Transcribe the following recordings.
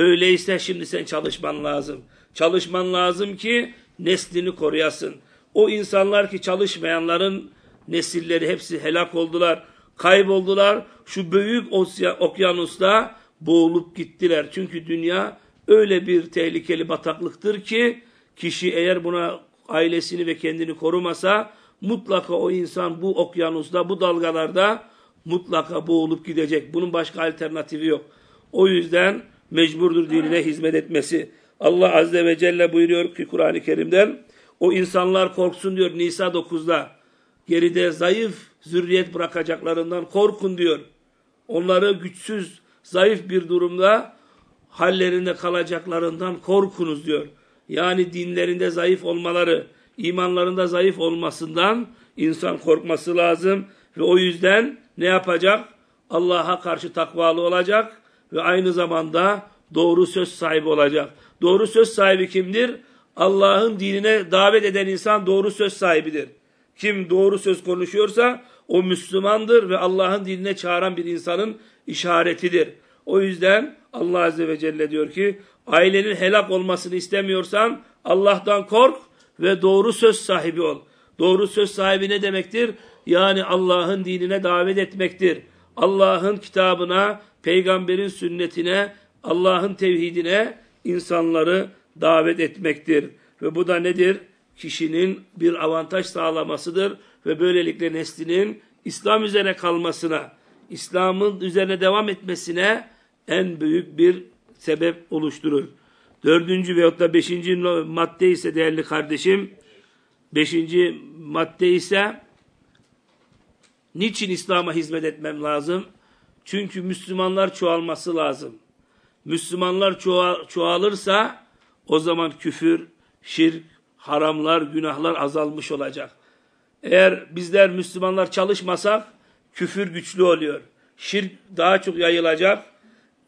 Öyleyse şimdi sen çalışman lazım. Çalışman lazım ki neslini koruyasın. O insanlar ki çalışmayanların nesilleri hepsi helak oldular, kayboldular. Şu büyük okyanusta boğulup gittiler. Çünkü dünya öyle bir tehlikeli bataklıktır ki kişi eğer buna ailesini ve kendini korumasa mutlaka o insan bu okyanusta, bu dalgalarda mutlaka boğulup gidecek. Bunun başka alternatifi yok. O yüzden mecburdur dinine hizmet etmesi. Allah Azze ve Celle buyuruyor ki Kur'an-ı Kerim'den o insanlar korksun diyor Nisa 9'da. Geride zayıf zürriyet bırakacaklarından korkun diyor. Onları güçsüz, zayıf bir durumda hallerinde kalacaklarından korkunuz diyor. Yani dinlerinde zayıf olmaları, imanlarında zayıf olmasından insan korkması lazım ve o yüzden ne yapacak? Allah'a karşı takvalı olacak ve aynı zamanda doğru söz sahibi olacak. Doğru söz sahibi kimdir? Allah'ın dinine davet eden insan doğru söz sahibidir. Kim doğru söz konuşuyorsa o Müslümandır ve Allah'ın dinine çağıran bir insanın işaretidir. O yüzden Allah Azze ve Celle diyor ki ailenin helak olmasını istemiyorsan Allah'tan kork ve doğru söz sahibi ol. Doğru söz sahibi ne demektir? Yani Allah'ın dinine davet etmektir. Allah'ın kitabına, peygamberin sünnetine, Allah'ın tevhidine insanları davet etmektir. Ve bu da nedir? Kişinin bir avantaj sağlamasıdır ve böylelikle neslinin İslam üzerine kalmasına, İslam'ın üzerine devam etmesine en büyük bir sebep oluşturur. Dördüncü veyahut da beşinci madde ise değerli kardeşim, beşinci madde ise niçin İslam'a hizmet etmem lazım? Çünkü Müslümanlar çoğalması lazım. Müslümanlar çoğal, çoğalırsa o zaman küfür, şirk, haramlar, günahlar azalmış olacak. Eğer bizler Müslümanlar çalışmasak küfür güçlü oluyor. Şirk daha çok yayılacak,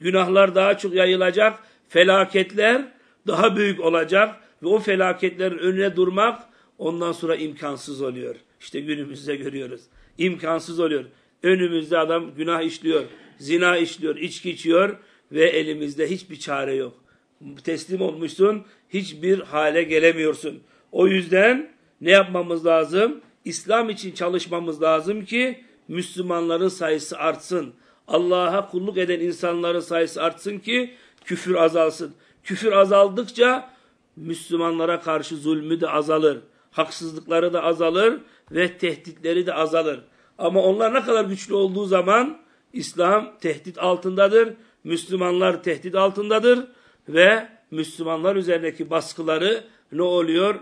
günahlar daha çok yayılacak, felaketler daha büyük olacak ve o felaketlerin önüne durmak ondan sonra imkansız oluyor. İşte günümüzde görüyoruz. İmkansız oluyor. Önümüzde adam günah işliyor, zina işliyor, içki içiyor ve elimizde hiçbir çare yok. Teslim olmuşsun, hiçbir hale gelemiyorsun. O yüzden ne yapmamız lazım? İslam için çalışmamız lazım ki Müslümanların sayısı artsın. Allah'a kulluk eden insanların sayısı artsın ki küfür azalsın. Küfür azaldıkça Müslümanlara karşı zulmü de azalır. Haksızlıkları da azalır ve tehditleri de azalır. Ama onlar ne kadar güçlü olduğu zaman İslam tehdit altındadır. Müslümanlar tehdit altındadır ve Müslümanlar üzerindeki baskıları ne oluyor?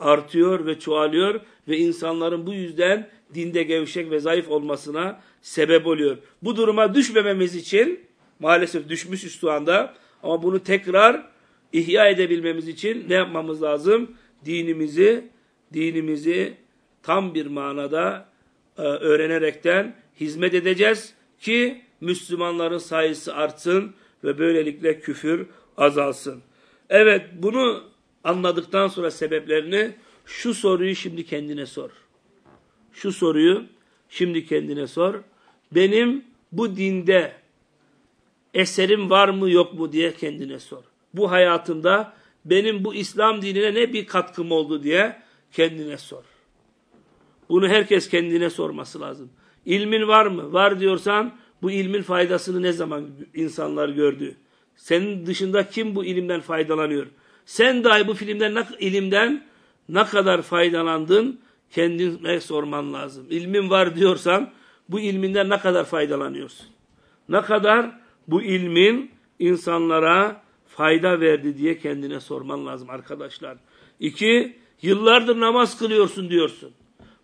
Artıyor ve çoğalıyor ve insanların bu yüzden dinde gevşek ve zayıf olmasına sebep oluyor. Bu duruma düşmememiz için maalesef düşmüşüz şu anda ama bunu tekrar ihya edebilmemiz için ne yapmamız lazım? Dinimizi, dinimizi tam bir manada öğrenerekten hizmet edeceğiz ki Müslümanların sayısı artsın ve böylelikle küfür azalsın. Evet bunu anladıktan sonra sebeplerini şu soruyu şimdi kendine sor. Şu soruyu şimdi kendine sor. Benim bu dinde eserim var mı yok mu diye kendine sor. Bu hayatımda benim bu İslam dinine ne bir katkım oldu diye kendine sor. Bunu herkes kendine sorması lazım. İlmin var mı? Var diyorsan bu ilmin faydasını ne zaman insanlar gördü? Senin dışında kim bu ilimden faydalanıyor? Sen dahi bu filmden, ilimden ne kadar faydalandın kendine sorman lazım. İlmin var diyorsan bu ilminden ne kadar faydalanıyorsun? Ne kadar bu ilmin insanlara fayda verdi diye kendine sorman lazım arkadaşlar. İki, yıllardır namaz kılıyorsun diyorsun.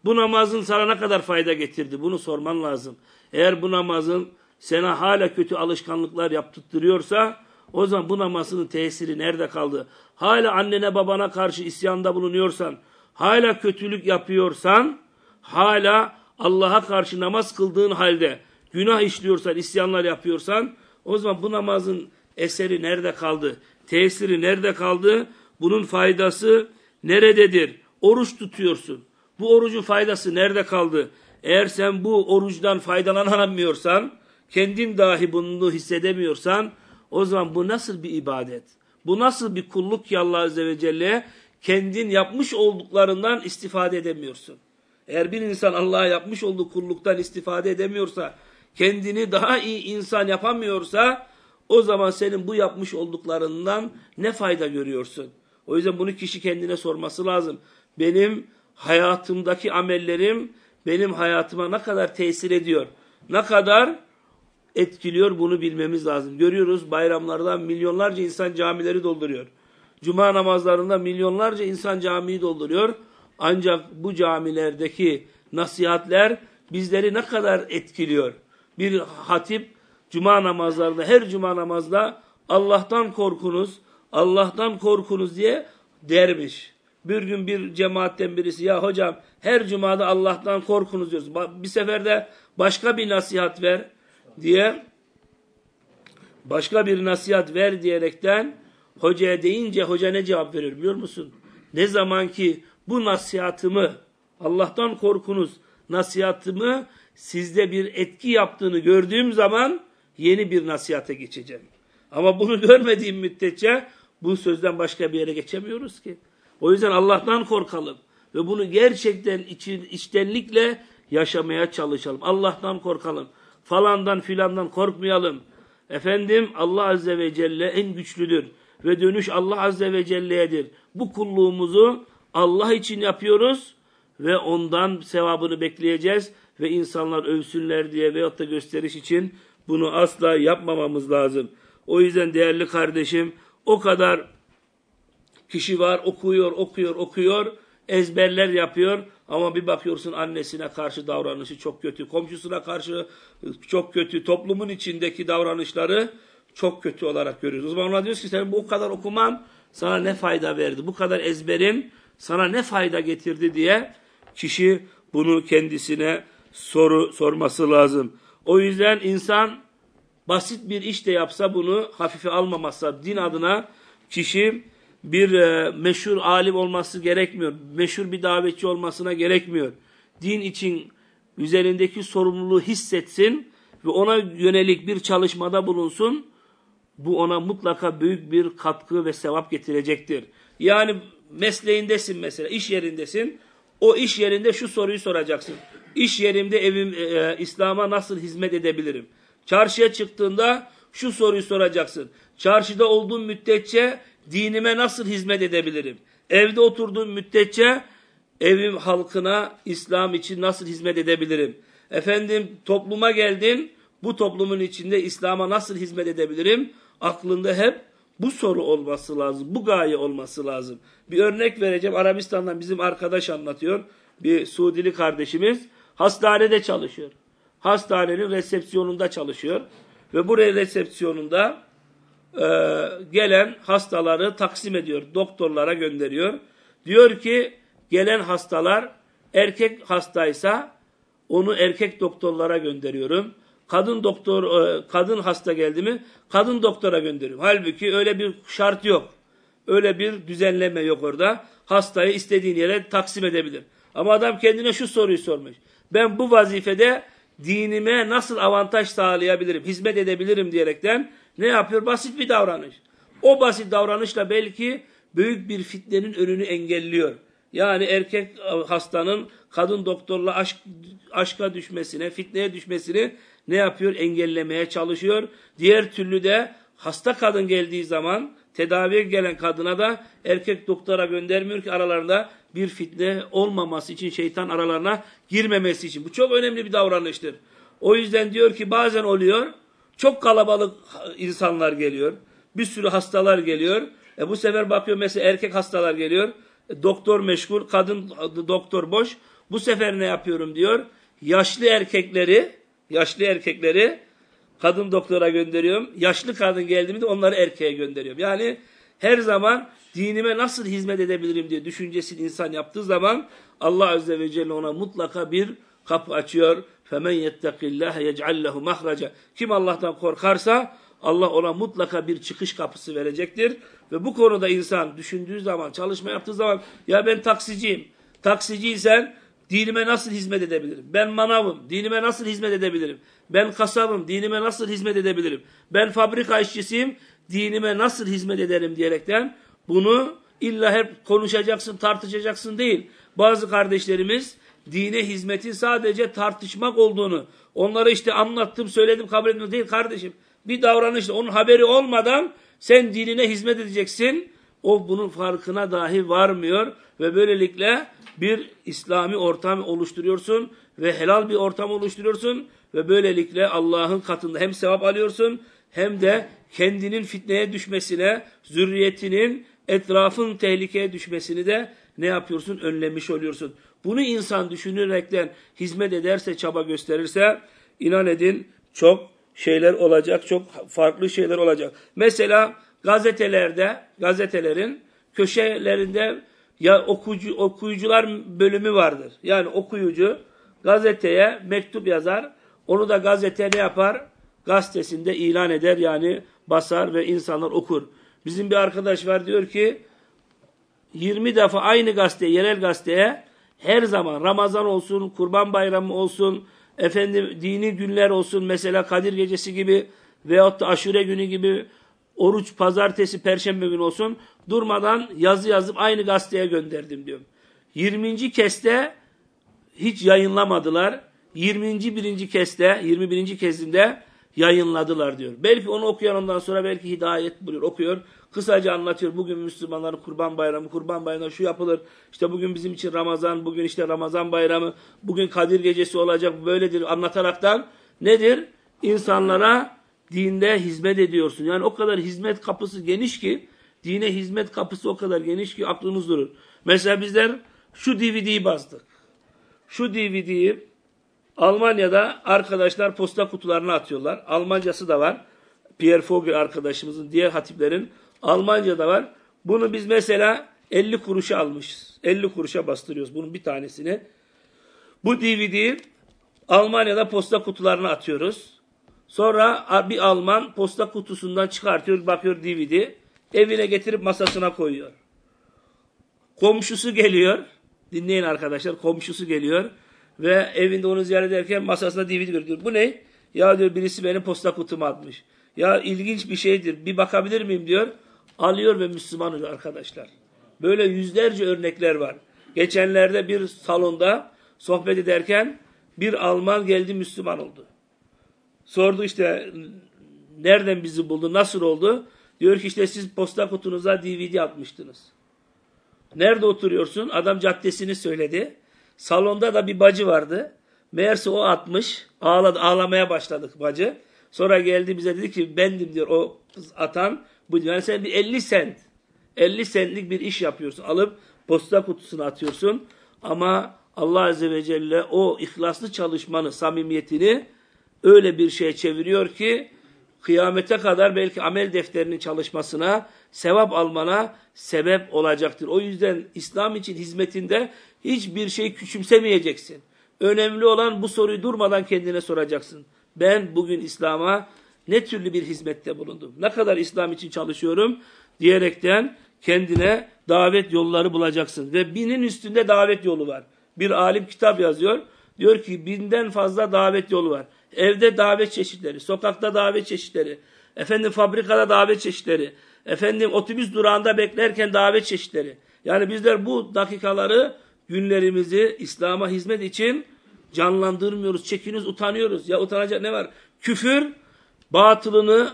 Bu namazın sana ne kadar fayda getirdi? Bunu sorman lazım. Eğer bu namazın sana hala kötü alışkanlıklar yaptırtıyorsa o zaman bu namazının tesiri nerede kaldı? Hala annene babana karşı isyanda bulunuyorsan, hala kötülük yapıyorsan, hala Allah'a karşı namaz kıldığın halde günah işliyorsan, isyanlar yapıyorsan, o zaman bu namazın eseri nerede kaldı? Tesiri nerede kaldı? Bunun faydası nerededir? Oruç tutuyorsun. Bu orucun faydası nerede kaldı? Eğer sen bu oruçtan faydalanamıyorsan, kendin dahi bunu hissedemiyorsan, O zaman bu nasıl bir ibadet? Bu nasıl bir kulluk ki Allah Azze ve Celle'ye kendin yapmış olduklarından istifade edemiyorsun? Eğer bir insan Allah'a yapmış olduğu kulluktan istifade edemiyorsa, kendini daha iyi insan yapamıyorsa, o zaman senin bu yapmış olduklarından ne fayda görüyorsun? O yüzden bunu kişi kendine sorması lazım. Benim hayatımdaki amellerim benim hayatıma ne kadar tesir ediyor? Ne kadar etkiliyor bunu bilmemiz lazım. Görüyoruz bayramlarda milyonlarca insan camileri dolduruyor. Cuma namazlarında milyonlarca insan camiyi dolduruyor. Ancak bu camilerdeki nasihatler bizleri ne kadar etkiliyor? Bir hatip cuma namazlarında her cuma namazda Allah'tan korkunuz, Allah'tan korkunuz diye dermiş. Bir gün bir cemaatten birisi ya hocam her cumada Allah'tan korkunuz diyoruz. Bir seferde başka bir nasihat ver diye başka bir nasihat ver diyerekten hocaya deyince hoca ne cevap verir biliyor musun? Ne zaman ki bu nasihatımı Allah'tan korkunuz nasihatımı sizde bir etki yaptığını gördüğüm zaman yeni bir nasihate geçeceğim. Ama bunu görmediğim müddetçe bu sözden başka bir yere geçemiyoruz ki. O yüzden Allah'tan korkalım ve bunu gerçekten içtenlikle yaşamaya çalışalım. Allah'tan korkalım. Falandan filandan korkmayalım. Efendim Allah Azze ve Celle en güçlüdür ve dönüş Allah Azze ve Celle'yedir. Bu kulluğumuzu Allah için yapıyoruz ve ondan sevabını bekleyeceğiz ve insanlar övsünler diye veyahut da gösteriş için bunu asla yapmamamız lazım. O yüzden değerli kardeşim o kadar kişi var okuyor okuyor okuyor ezberler yapıyor ama bir bakıyorsun annesine karşı davranışı çok kötü, komşusuna karşı çok kötü, toplumun içindeki davranışları çok kötü olarak görüyoruz. O zaman ona diyoruz ki sen bu kadar okuman sana ne fayda verdi, bu kadar ezberin sana ne fayda getirdi diye kişi bunu kendisine soru sorması lazım. O yüzden insan basit bir iş de yapsa bunu hafife almamazsa din adına kişi bir e, meşhur alim olması gerekmiyor. Meşhur bir davetçi olmasına gerekmiyor. Din için üzerindeki sorumluluğu hissetsin ve ona yönelik bir çalışmada bulunsun. Bu ona mutlaka büyük bir katkı ve sevap getirecektir. Yani mesleğindesin mesela, iş yerindesin. O iş yerinde şu soruyu soracaksın. İş yerimde evim e, e İslam'a nasıl hizmet edebilirim? Çarşıya çıktığında şu soruyu soracaksın. Çarşıda olduğum müddetçe dinime nasıl hizmet edebilirim? Evde oturduğum müddetçe evim halkına İslam için nasıl hizmet edebilirim? Efendim topluma geldin, bu toplumun içinde İslam'a nasıl hizmet edebilirim? Aklında hep bu soru olması lazım, bu gaye olması lazım. Bir örnek vereceğim. Arabistan'dan bizim arkadaş anlatıyor. Bir Suudili kardeşimiz hastanede çalışıyor. Hastanenin resepsiyonunda çalışıyor. Ve bu resepsiyonunda e, gelen hastaları taksim ediyor. Doktorlara gönderiyor. Diyor ki gelen hastalar erkek hastaysa onu erkek doktorlara gönderiyorum. Kadın doktor e, kadın hasta geldi mi kadın doktora gönderiyorum. Halbuki öyle bir şart yok. Öyle bir düzenleme yok orada. Hastayı istediğin yere taksim edebilir. Ama adam kendine şu soruyu sormuş. Ben bu vazifede dinime nasıl avantaj sağlayabilirim, hizmet edebilirim diyerekten ne yapıyor? Basit bir davranış. O basit davranışla belki büyük bir fitnenin önünü engelliyor. Yani erkek hastanın kadın doktorla aşk, aşka düşmesine, fitneye düşmesini ne yapıyor? Engellemeye çalışıyor. Diğer türlü de hasta kadın geldiği zaman tedaviye gelen kadına da erkek doktora göndermiyor ki aralarında bir fitne olmaması için, şeytan aralarına girmemesi için. Bu çok önemli bir davranıştır. O yüzden diyor ki bazen oluyor, çok kalabalık insanlar geliyor. Bir sürü hastalar geliyor. E bu sefer bakıyor mesela erkek hastalar geliyor. E, doktor meşgul, kadın doktor boş. Bu sefer ne yapıyorum diyor. Yaşlı erkekleri, yaşlı erkekleri kadın doktora gönderiyorum. Yaşlı kadın geldi mi de onları erkeğe gönderiyorum. Yani her zaman dinime nasıl hizmet edebilirim diye düşüncesini insan yaptığı zaman Allah Azze ve Celle ona mutlaka bir kapı açıyor. فَمَنْ يَتَّقِ اللّٰهَ يَجْعَلْ لَهُ مَخْرَجًا Kim Allah'tan korkarsa Allah ona mutlaka bir çıkış kapısı verecektir. Ve bu konuda insan düşündüğü zaman, çalışma yaptığı zaman ya ben taksiciyim. Taksiciysen Dinime nasıl hizmet edebilirim? Ben manavım, dinime nasıl hizmet edebilirim? Ben kasabım, dinime nasıl hizmet edebilirim? Ben fabrika işçisiyim, dinime nasıl hizmet ederim diyerekten bunu illa hep konuşacaksın, tartışacaksın değil. Bazı kardeşlerimiz dine hizmetin sadece tartışmak olduğunu, onlara işte anlattım, söyledim, kabul etmedim değil kardeşim. Bir davranışla onun haberi olmadan sen dinine hizmet edeceksin. O bunun farkına dahi varmıyor ve böylelikle bir İslami ortam oluşturuyorsun ve helal bir ortam oluşturuyorsun ve böylelikle Allah'ın katında hem sevap alıyorsun hem de kendinin fitneye düşmesine, zürriyetinin, etrafın tehlikeye düşmesini de ne yapıyorsun? Önlemiş oluyorsun. Bunu insan düşünerekten hizmet ederse, çaba gösterirse inan edin çok şeyler olacak, çok farklı şeyler olacak. Mesela gazetelerde, gazetelerin köşelerinde ya okuyucu, okuyucular bölümü vardır. Yani okuyucu gazeteye mektup yazar. Onu da gazete ne yapar? Gazetesinde ilan eder yani basar ve insanlar okur. Bizim bir arkadaş var diyor ki 20 defa aynı gazete, yerel gazeteye her zaman Ramazan olsun, Kurban Bayramı olsun, efendim dini günler olsun mesela Kadir Gecesi gibi veyahut da Aşure günü gibi oruç pazartesi perşembe günü olsun durmadan yazı yazıp aynı gazeteye gönderdim diyorum. 20. keste hiç yayınlamadılar. 20. birinci keste 21. kezinde yayınladılar diyor. Belki onu okuyan ondan sonra belki hidayet buluyor. Okuyor. Kısaca anlatıyor. Bugün Müslümanların kurban bayramı. Kurban bayramı şu yapılır. İşte bugün bizim için Ramazan. Bugün işte Ramazan bayramı. Bugün Kadir gecesi olacak. Böyledir anlataraktan nedir? İnsanlara dinde hizmet ediyorsun. Yani o kadar hizmet kapısı geniş ki dine hizmet kapısı o kadar geniş ki aklınız durur. Mesela bizler şu DVD'yi bastık. Şu DVD'yi Almanya'da arkadaşlar posta kutularına atıyorlar. Almancası da var. Pierre Vogel arkadaşımızın, diğer hatiplerin Almanca'da var. Bunu biz mesela 50 kuruşa almışız. 50 kuruşa bastırıyoruz bunun bir tanesini. Bu DVD'yi Almanya'da posta kutularına atıyoruz. Sonra bir Alman posta kutusundan çıkartıyor, bakıyor DVD. Evine getirip masasına koyuyor. Komşusu geliyor. Dinleyin arkadaşlar. Komşusu geliyor. Ve evinde onu ziyaret ederken masasında DVD görüyor. Bu ne? Ya diyor birisi benim posta kutuma atmış. Ya ilginç bir şeydir. Bir bakabilir miyim diyor. Alıyor ve Müslüman arkadaşlar. Böyle yüzlerce örnekler var. Geçenlerde bir salonda sohbet ederken bir Alman geldi Müslüman oldu. Sordu işte nereden bizi buldu, nasıl oldu? Diyor ki işte siz posta kutunuza DVD atmıştınız. Nerede oturuyorsun? Adam caddesini söyledi. Salonda da bir bacı vardı. Meğerse o atmış. Ağladı, ağlamaya başladık bacı. Sonra geldi bize dedi ki bendim diyor o atan. Bu yani sen bir 50 sent 50 sentlik bir iş yapıyorsun. Alıp posta kutusuna atıyorsun. Ama Allah Azze ve Celle o ihlaslı çalışmanı, samimiyetini öyle bir şeye çeviriyor ki kıyamete kadar belki amel defterinin çalışmasına, sevap almana sebep olacaktır. O yüzden İslam için hizmetinde hiçbir şey küçümsemeyeceksin. Önemli olan bu soruyu durmadan kendine soracaksın. Ben bugün İslam'a ne türlü bir hizmette bulundum? Ne kadar İslam için çalışıyorum? Diyerekten kendine davet yolları bulacaksın. Ve binin üstünde davet yolu var. Bir alim kitap yazıyor. Diyor ki binden fazla davet yolu var. Evde davet çeşitleri, sokakta davet çeşitleri, efendim fabrikada davet çeşitleri, efendim otobüs durağında beklerken davet çeşitleri. Yani bizler bu dakikaları, günlerimizi İslam'a hizmet için canlandırmıyoruz, çekiniz, utanıyoruz. Ya utanacak ne var? Küfür, batılını,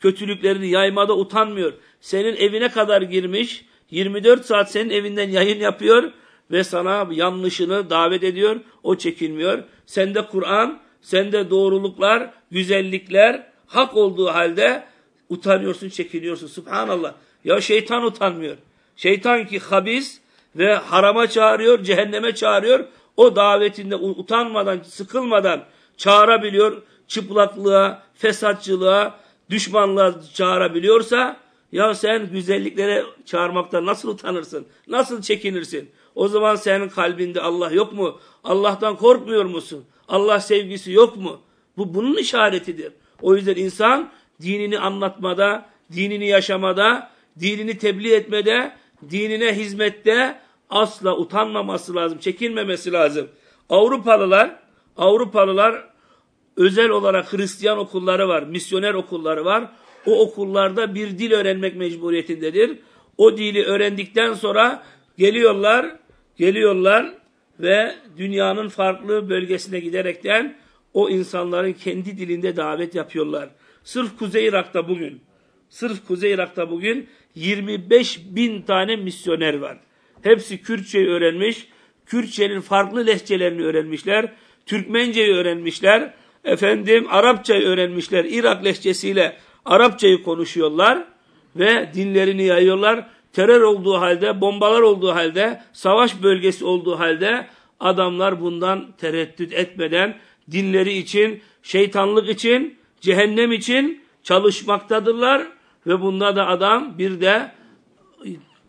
kötülüklerini yaymada utanmıyor. Senin evine kadar girmiş, 24 saat senin evinden yayın yapıyor ve sana yanlışını davet ediyor. O çekinmiyor. Sende Kur'an, sende doğruluklar, güzellikler hak olduğu halde utanıyorsun, çekiniyorsun. Subhanallah. Ya şeytan utanmıyor. Şeytan ki habis ve harama çağırıyor, cehenneme çağırıyor. O davetinde utanmadan, sıkılmadan çağırabiliyor. Çıplaklığa, fesatçılığa, düşmanlığa çağırabiliyorsa ya sen güzelliklere çağırmaktan nasıl utanırsın? Nasıl çekinirsin? O zaman senin kalbinde Allah yok mu? Allah'tan korkmuyor musun? Allah sevgisi yok mu? Bu bunun işaretidir. O yüzden insan dinini anlatmada, dinini yaşamada, dinini tebliğ etmede, dinine hizmette asla utanmaması lazım, çekinmemesi lazım. Avrupalılar, Avrupalılar özel olarak Hristiyan okulları var, misyoner okulları var. O okullarda bir dil öğrenmek mecburiyetindedir. O dili öğrendikten sonra geliyorlar, geliyorlar ve dünyanın farklı bölgesine giderekten o insanların kendi dilinde davet yapıyorlar. Sırf Kuzey Irak'ta bugün, sırf Kuzey Irak'ta bugün 25 bin tane misyoner var. Hepsi Kürtçeyi öğrenmiş, Kürtçenin farklı lehçelerini öğrenmişler, Türkmenceyi öğrenmişler, efendim Arapçayı öğrenmişler, Irak lehçesiyle Arapçayı konuşuyorlar ve dinlerini yayıyorlar. Terör olduğu halde, bombalar olduğu halde, savaş bölgesi olduğu halde adamlar bundan tereddüt etmeden dinleri için, şeytanlık için, cehennem için çalışmaktadırlar ve bunda da adam bir de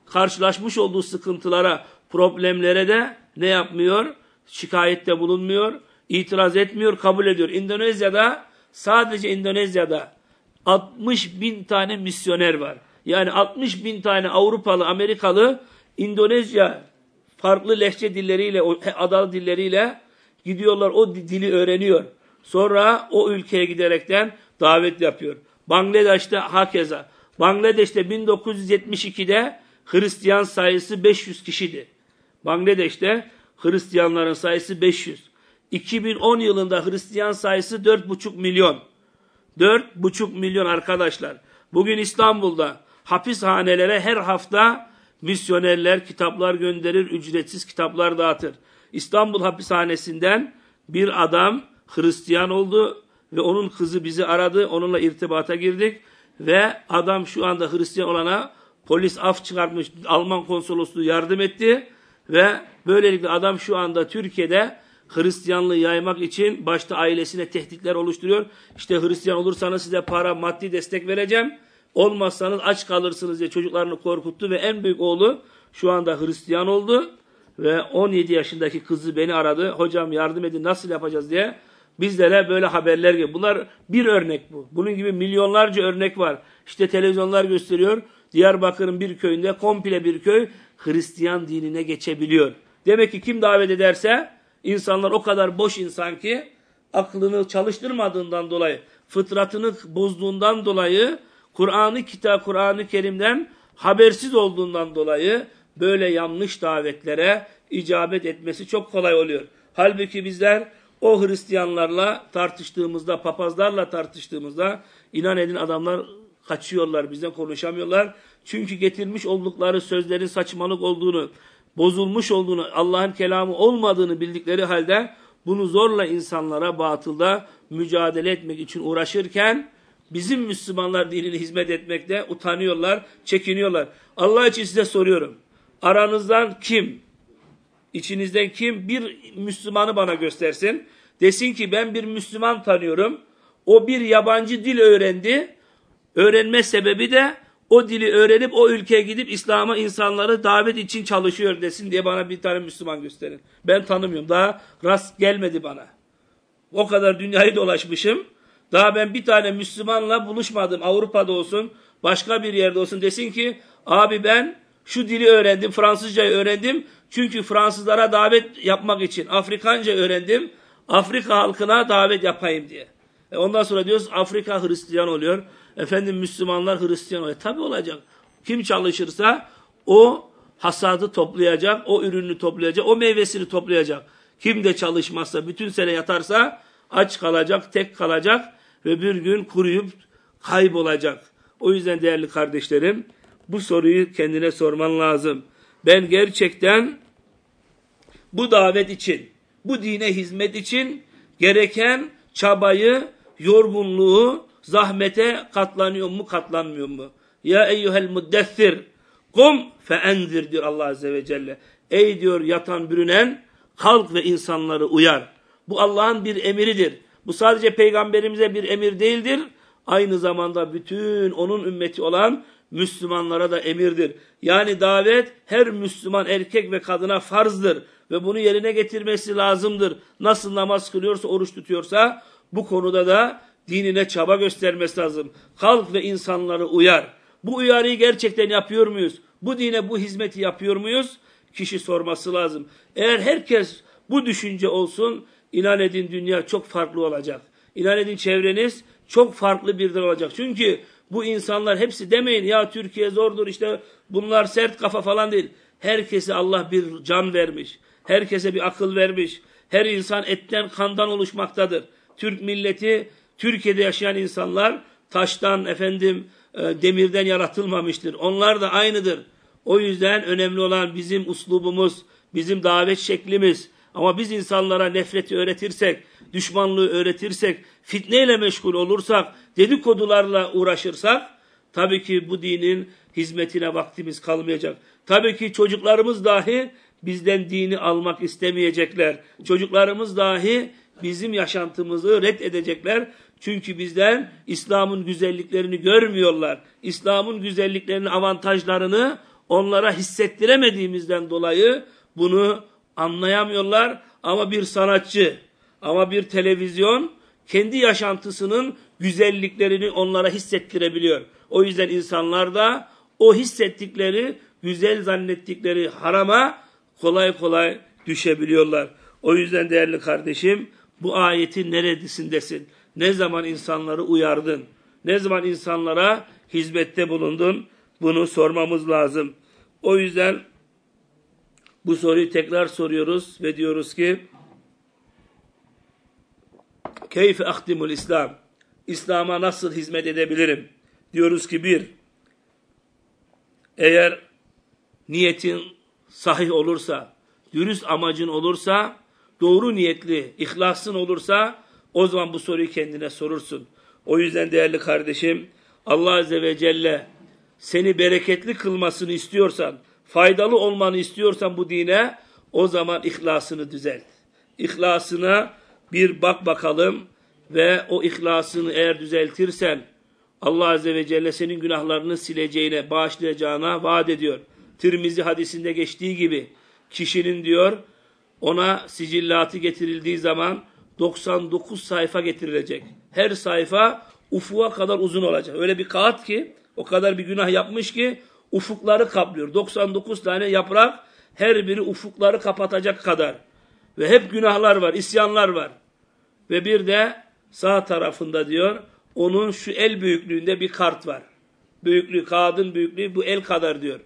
karşılaşmış olduğu sıkıntılara, problemlere de ne yapmıyor? Şikayette bulunmuyor, itiraz etmiyor, kabul ediyor. İndonezya'da sadece İndonezya'da 60 bin tane misyoner var. Yani 60 bin tane Avrupalı, Amerikalı, İndonezya farklı lehçe dilleriyle, adalı dilleriyle gidiyorlar o dili öğreniyor. Sonra o ülkeye giderekten davet yapıyor. Bangladeş'te hakeza. Bangladeş'te 1972'de Hristiyan sayısı 500 kişiydi. Bangladeş'te Hristiyanların sayısı 500. 2010 yılında Hristiyan sayısı 4,5 milyon. 4,5 milyon arkadaşlar. Bugün İstanbul'da hapishanelere her hafta misyonerler kitaplar gönderir, ücretsiz kitaplar dağıtır. İstanbul hapishanesinden bir adam Hristiyan oldu ve onun kızı bizi aradı. Onunla irtibata girdik ve adam şu anda Hristiyan olana polis af çıkartmış. Alman konsolosluğu yardım etti ve böylelikle adam şu anda Türkiye'de Hristiyanlığı yaymak için başta ailesine tehditler oluşturuyor. İşte Hristiyan olursanız size para, maddi destek vereceğim. Olmazsanız aç kalırsınız diye çocuklarını korkuttu ve en büyük oğlu şu anda Hristiyan oldu. Ve 17 yaşındaki kızı beni aradı. Hocam yardım edin nasıl yapacağız diye. Bizlere böyle haberler geliyor. Bunlar bir örnek bu. Bunun gibi milyonlarca örnek var. İşte televizyonlar gösteriyor. Diyarbakır'ın bir köyünde komple bir köy Hristiyan dinine geçebiliyor. Demek ki kim davet ederse insanlar o kadar boş insan ki aklını çalıştırmadığından dolayı, fıtratını bozduğundan dolayı, Kur'an'ı kitap Kur'an-ı Kerim'den habersiz olduğundan dolayı böyle yanlış davetlere icabet etmesi çok kolay oluyor. Halbuki bizler o Hristiyanlarla tartıştığımızda, papazlarla tartıştığımızda inan edin adamlar kaçıyorlar, bizden konuşamıyorlar. Çünkü getirmiş oldukları sözlerin saçmalık olduğunu, bozulmuş olduğunu, Allah'ın kelamı olmadığını bildikleri halde bunu zorla insanlara batılda mücadele etmek için uğraşırken bizim Müslümanlar dinine hizmet etmekte utanıyorlar, çekiniyorlar. Allah için size soruyorum. Aranızdan kim, içinizden kim bir Müslümanı bana göstersin. Desin ki ben bir Müslüman tanıyorum. O bir yabancı dil öğrendi. Öğrenme sebebi de o dili öğrenip o ülkeye gidip İslam'a insanları davet için çalışıyor desin diye bana bir tane Müslüman gösterin. Ben tanımıyorum. Daha rast gelmedi bana. O kadar dünyayı dolaşmışım. Daha ben bir tane Müslümanla buluşmadım. Avrupa'da olsun, başka bir yerde olsun desin ki abi ben şu dili öğrendim, Fransızcayı öğrendim. Çünkü Fransızlara davet yapmak için Afrikanca öğrendim. Afrika halkına davet yapayım diye. E ondan sonra diyoruz Afrika Hristiyan oluyor. Efendim Müslümanlar Hristiyan oluyor. Tabi olacak. Kim çalışırsa o hasadı toplayacak, o ürünü toplayacak, o meyvesini toplayacak. Kim de çalışmazsa, bütün sene yatarsa aç kalacak, tek kalacak ve bir gün kuruyup kaybolacak. O yüzden değerli kardeşlerim bu soruyu kendine sorman lazım. Ben gerçekten bu davet için, bu dine hizmet için gereken çabayı, yorgunluğu, zahmete katlanıyor mu, katlanmıyor mu? Ya eyyuhel muddessir, kum feenzir diyor Allah Azze ve Celle. Ey diyor yatan bürünen, kalk ve insanları uyar. Bu Allah'ın bir emiridir. Bu sadece peygamberimize bir emir değildir. Aynı zamanda bütün onun ümmeti olan Müslümanlara da emirdir. Yani davet her Müslüman erkek ve kadına farzdır ve bunu yerine getirmesi lazımdır. Nasıl namaz kılıyorsa, oruç tutuyorsa bu konuda da dinine çaba göstermesi lazım. Kalk ve insanları uyar. Bu uyarıyı gerçekten yapıyor muyuz? Bu dine bu hizmeti yapıyor muyuz? kişi sorması lazım. Eğer herkes bu düşünce olsun, inan edin dünya çok farklı olacak. İnan edin çevreniz çok farklı birden olacak. Çünkü bu insanlar hepsi demeyin ya Türkiye zordur işte bunlar sert kafa falan değil. Herkese Allah bir can vermiş. Herkese bir akıl vermiş. Her insan etten kandan oluşmaktadır. Türk milleti Türkiye'de yaşayan insanlar taştan efendim e, demirden yaratılmamıştır. Onlar da aynıdır. O yüzden önemli olan bizim uslubumuz, bizim davet şeklimiz. Ama biz insanlara nefreti öğretirsek, düşmanlığı öğretirsek, fitneyle meşgul olursak, dedikodularla uğraşırsak, tabii ki bu dinin hizmetine vaktimiz kalmayacak. Tabii ki çocuklarımız dahi bizden dini almak istemeyecekler. Çocuklarımız dahi bizim yaşantımızı red edecekler. Çünkü bizden İslam'ın güzelliklerini görmüyorlar. İslam'ın güzelliklerini, avantajlarını onlara hissettiremediğimizden dolayı bunu anlayamıyorlar. Ama bir sanatçı, ama bir televizyon kendi yaşantısının güzelliklerini onlara hissettirebiliyor. O yüzden insanlar da o hissettikleri, güzel zannettikleri harama kolay kolay düşebiliyorlar. O yüzden değerli kardeşim bu ayetin neredesindesin? Ne zaman insanları uyardın? Ne zaman insanlara hizmette bulundun? Bunu sormamız lazım. O yüzden bu soruyu tekrar soruyoruz ve diyoruz ki Keyfe ahdimul İslam? İslam'a nasıl hizmet edebilirim? Diyoruz ki bir, eğer niyetin sahih olursa, dürüst amacın olursa, doğru niyetli, ihlasın olursa o zaman bu soruyu kendine sorursun. O yüzden değerli kardeşim Allah Azze ve Celle seni bereketli kılmasını istiyorsan, faydalı olmanı istiyorsan bu dine o zaman ihlasını düzelt. İhlasına bir bak bakalım ve o ihlasını eğer düzeltirsen Allah Azze ve Celle senin günahlarını sileceğine, bağışlayacağına vaat ediyor. Tirmizi hadisinde geçtiği gibi kişinin diyor ona sicillatı getirildiği zaman 99 sayfa getirilecek. Her sayfa ufuğa kadar uzun olacak. Öyle bir kağıt ki o kadar bir günah yapmış ki ufukları kaplıyor. 99 tane yaprak her biri ufukları kapatacak kadar. Ve hep günahlar var, isyanlar var. Ve bir de sağ tarafında diyor onun şu el büyüklüğünde bir kart var. Büyüklüğü, kağıdın büyüklüğü bu el kadar diyor.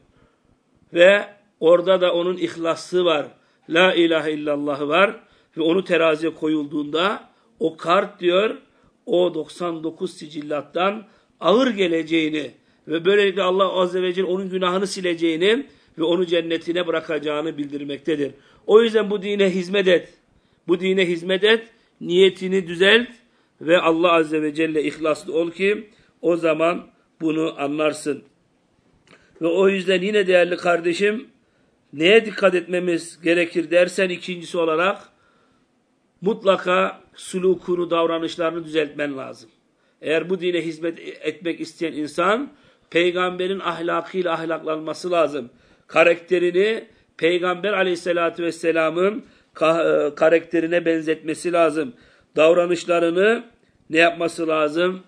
Ve orada da onun ihlası var. La ilahe illallahı var. Ve onu teraziye koyulduğunda o kart diyor o 99 sicillattan ağır geleceğini ve böylelikle Allah Azze ve Celle onun günahını sileceğini ve onu cennetine bırakacağını bildirmektedir. O yüzden bu dine hizmet et. Bu dine hizmet et, niyetini düzelt ve Allah Azze ve Celle ihlaslı ol ki o zaman bunu anlarsın. Ve o yüzden yine değerli kardeşim neye dikkat etmemiz gerekir dersen ikincisi olarak mutlaka sulukunu, davranışlarını düzeltmen lazım. Eğer bu dine hizmet etmek isteyen insan peygamberin ahlakıyla ahlaklanması lazım. Karakterini peygamber aleyhissalatü vesselamın e, karakterine benzetmesi lazım. Davranışlarını ne yapması lazım?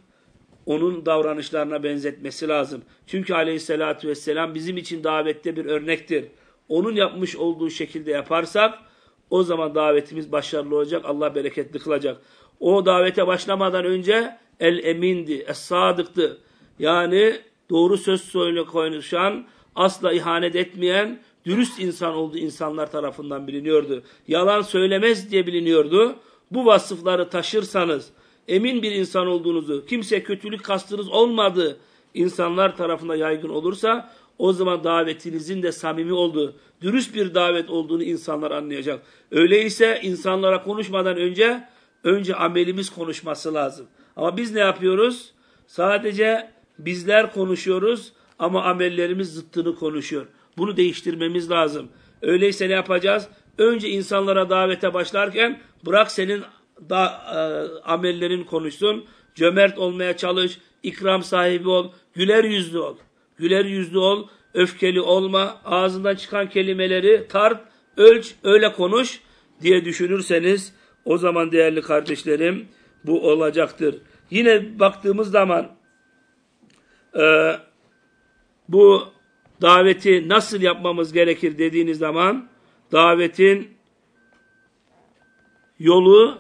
Onun davranışlarına benzetmesi lazım. Çünkü aleyhissalatü vesselam bizim için davette bir örnektir. Onun yapmış olduğu şekilde yaparsak o zaman davetimiz başarılı olacak. Allah bereketli kılacak. O davete başlamadan önce el emindi, es sadıktı. Yani doğru söz söyle konuşan, asla ihanet etmeyen, dürüst insan olduğu insanlar tarafından biliniyordu. Yalan söylemez diye biliniyordu. Bu vasıfları taşırsanız, emin bir insan olduğunuzu, kimse kötülük kastınız olmadığı insanlar tarafından yaygın olursa, o zaman davetinizin de samimi olduğu, dürüst bir davet olduğunu insanlar anlayacak. Öyleyse insanlara konuşmadan önce, önce amelimiz konuşması lazım. Ama biz ne yapıyoruz? Sadece bizler konuşuyoruz ama amellerimiz zıttını konuşuyor. Bunu değiştirmemiz lazım. Öyleyse ne yapacağız? Önce insanlara davete başlarken bırak senin da, e, amellerin konuşsun. Cömert olmaya çalış, ikram sahibi ol, güler yüzlü ol. Güler yüzlü ol, öfkeli olma, ağzından çıkan kelimeleri tart, ölç, öyle konuş diye düşünürseniz o zaman değerli kardeşlerim bu olacaktır. Yine baktığımız zaman e, bu daveti nasıl yapmamız gerekir dediğiniz zaman davetin yolu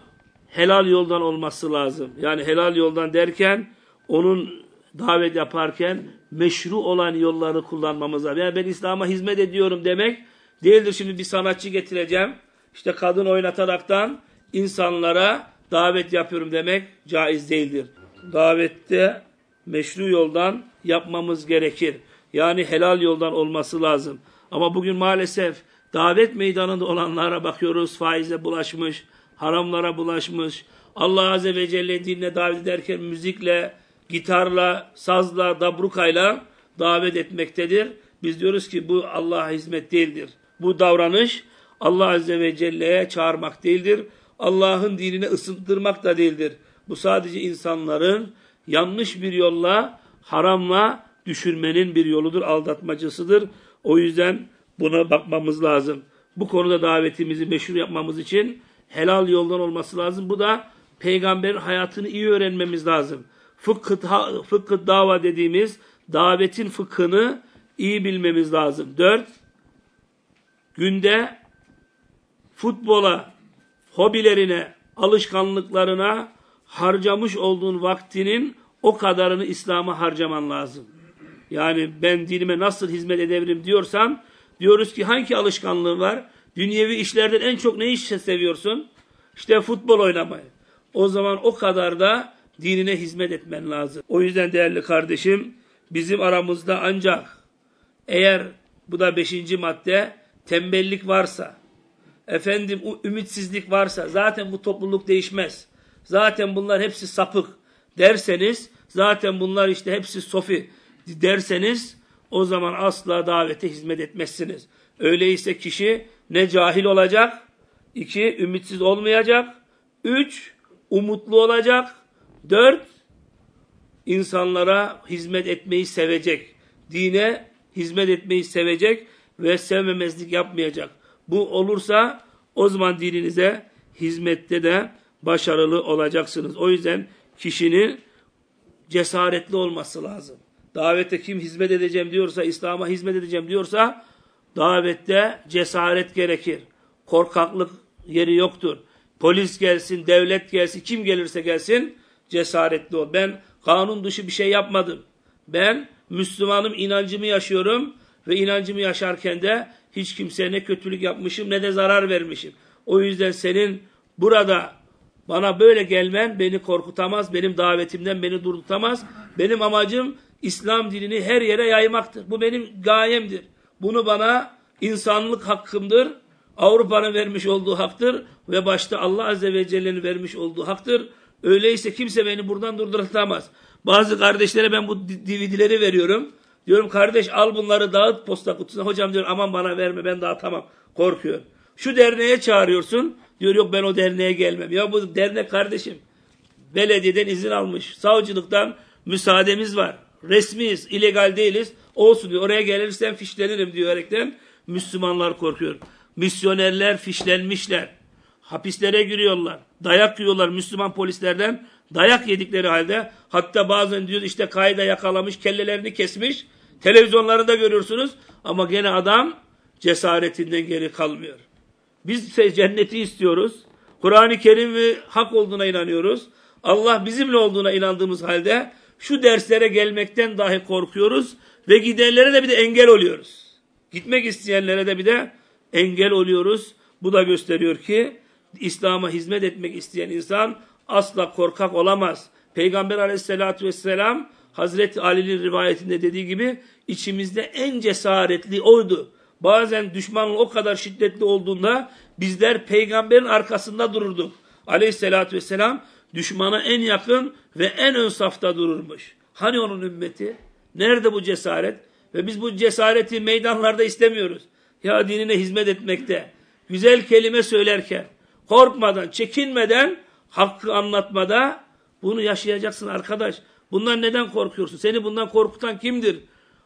helal yoldan olması lazım. Yani helal yoldan derken onun davet yaparken meşru olan yolları kullanmamız lazım. Yani ben İslam'a hizmet ediyorum demek değildir. Şimdi bir sanatçı getireceğim. İşte kadın oynataraktan insanlara davet yapıyorum demek caiz değildir. Davette meşru yoldan yapmamız gerekir. Yani helal yoldan olması lazım. Ama bugün maalesef davet meydanında olanlara bakıyoruz. Faize bulaşmış, haramlara bulaşmış. Allah Azze ve Celle dinine davet ederken müzikle, gitarla, sazla, dabrukayla davet etmektedir. Biz diyoruz ki bu Allah'a hizmet değildir. Bu davranış Allah Azze ve Celle'ye çağırmak değildir. Allah'ın dinine ısıntırmak da değildir. Bu sadece insanların yanlış bir yolla, haramla düşürmenin bir yoludur, aldatmacısıdır. O yüzden buna bakmamız lazım. Bu konuda davetimizi meşhur yapmamız için helal yoldan olması lazım. Bu da peygamberin hayatını iyi öğrenmemiz lazım. Fıkhı, fıkhı dava dediğimiz davetin fıkhını iyi bilmemiz lazım. Dört, günde futbola, hobilerine, alışkanlıklarına harcamış olduğun vaktinin o kadarını İslam'a harcaman lazım. Yani ben dinime nasıl hizmet edebilirim diyorsan diyoruz ki hangi alışkanlığın var? Dünyevi işlerden en çok ne işe seviyorsun? İşte futbol oynamayı. O zaman o kadar da dinine hizmet etmen lazım. O yüzden değerli kardeşim bizim aramızda ancak eğer bu da beşinci madde tembellik varsa, efendim ümitsizlik varsa zaten bu topluluk değişmez. Zaten bunlar hepsi sapık derseniz zaten bunlar işte hepsi sofi derseniz o zaman asla davete hizmet etmezsiniz. Öyleyse kişi ne cahil olacak, iki ümitsiz olmayacak, üç umutlu olacak, dört insanlara hizmet etmeyi sevecek, dine hizmet etmeyi sevecek ve sevmemezlik yapmayacak. Bu olursa o zaman dininize hizmette de başarılı olacaksınız. O yüzden kişinin cesaretli olması lazım. Davete kim hizmet edeceğim diyorsa, İslam'a hizmet edeceğim diyorsa davette cesaret gerekir. Korkaklık yeri yoktur. Polis gelsin, devlet gelsin, kim gelirse gelsin cesaretli ol. Ben kanun dışı bir şey yapmadım. Ben Müslümanım, inancımı yaşıyorum ve inancımı yaşarken de hiç kimseye ne kötülük yapmışım ne de zarar vermişim. O yüzden senin burada bana böyle gelmen beni korkutamaz, benim davetimden beni durdutamaz. Benim amacım İslam dinini her yere yaymaktır. Bu benim gayemdir. Bunu bana insanlık hakkımdır. Avrupa'nın vermiş olduğu haktır ve başta Allah Azze ve Celle'nin vermiş olduğu haktır. Öyleyse kimse beni buradan durduramaz. Bazı kardeşlere ben bu DVD'leri veriyorum. Diyorum kardeş al bunları dağıt posta kutusuna. Hocam diyor aman bana verme ben dağıtamam. Korkuyor. Şu derneğe çağırıyorsun. Diyor yok ben o derneğe gelmem. Ya bu dernek kardeşim belediyeden izin almış. Savcılıktan müsaademiz var. Resmiyiz, illegal değiliz. Olsun diyor. Oraya gelirsen fişlenirim diyorekten Müslümanlar korkuyor. Misyonerler fişlenmişler. Hapislere giriyorlar. Dayak yiyorlar Müslüman polislerden. Dayak yedikleri halde hatta bazen diyor işte kayda yakalamış, kellelerini kesmiş. Televizyonlarında görüyorsunuz ama gene adam cesaretinden geri kalmıyor. Biz cenneti istiyoruz. Kur'an-ı Kerim ve hak olduğuna inanıyoruz. Allah bizimle olduğuna inandığımız halde şu derslere gelmekten dahi korkuyoruz ve gidenlere de bir de engel oluyoruz. Gitmek isteyenlere de bir de engel oluyoruz. Bu da gösteriyor ki İslam'a hizmet etmek isteyen insan asla korkak olamaz. Peygamber aleyhissalatü vesselam Hazreti Ali'nin rivayetinde dediği gibi içimizde en cesaretli oydu. Bazen düşmanın o kadar şiddetli olduğunda bizler peygamberin arkasında dururduk. Aleyhissalatü vesselam düşmana en yakın ve en ön safta dururmuş. Hani onun ümmeti? Nerede bu cesaret? Ve biz bu cesareti meydanlarda istemiyoruz. Ya dinine hizmet etmekte, güzel kelime söylerken, korkmadan, çekinmeden hakkı anlatmada bunu yaşayacaksın arkadaş. Bundan neden korkuyorsun? Seni bundan korkutan kimdir?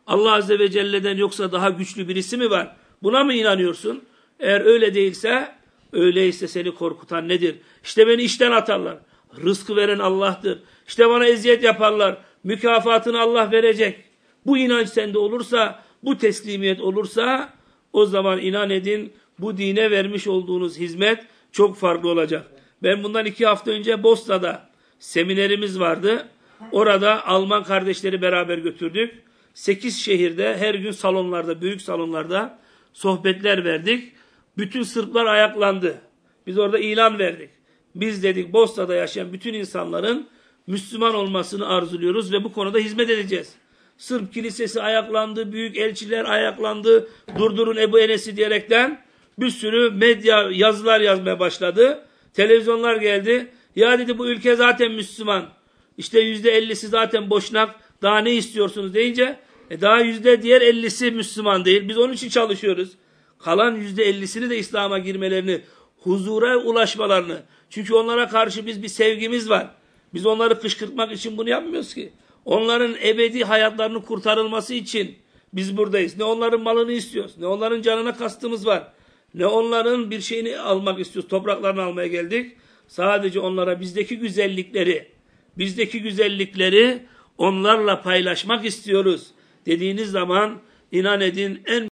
Allah Azze ve Celle'den yoksa daha güçlü birisi mi var? Buna mı inanıyorsun? Eğer öyle değilse, öyleyse seni korkutan nedir? İşte beni işten atarlar. Rızkı veren Allah'tır. İşte bana eziyet yaparlar. Mükafatını Allah verecek. Bu inanç sende olursa Bu teslimiyet olursa o zaman inan edin bu dine vermiş olduğunuz hizmet çok farklı olacak. Ben bundan iki hafta önce Bosna'da seminerimiz vardı. Orada Alman kardeşleri beraber götürdük. Sekiz şehirde her gün salonlarda, büyük salonlarda sohbetler verdik. Bütün Sırplar ayaklandı. Biz orada ilan verdik. Biz dedik Bosna'da yaşayan bütün insanların Müslüman olmasını arzuluyoruz ve bu konuda hizmet edeceğiz. Sırp kilisesi ayaklandı, büyük elçiler ayaklandı, durdurun Ebu Enes'i diyerekten bir sürü medya yazılar yazmaya başladı. Televizyonlar geldi. Ya dedi bu ülke zaten Müslüman. İşte yüzde ellisi zaten boşnak. Daha ne istiyorsunuz deyince e daha yüzde diğer ellisi Müslüman değil. Biz onun için çalışıyoruz. Kalan yüzde ellisini de İslam'a girmelerini, huzura ulaşmalarını. Çünkü onlara karşı biz bir sevgimiz var. Biz onları kışkırtmak için bunu yapmıyoruz ki. Onların ebedi hayatlarının kurtarılması için biz buradayız. Ne onların malını istiyoruz, ne onların canına kastımız var. Ne onların bir şeyini almak istiyoruz, topraklarını almaya geldik. Sadece onlara bizdeki güzellikleri, bizdeki güzellikleri onlarla paylaşmak istiyoruz dediğiniz zaman inan edin en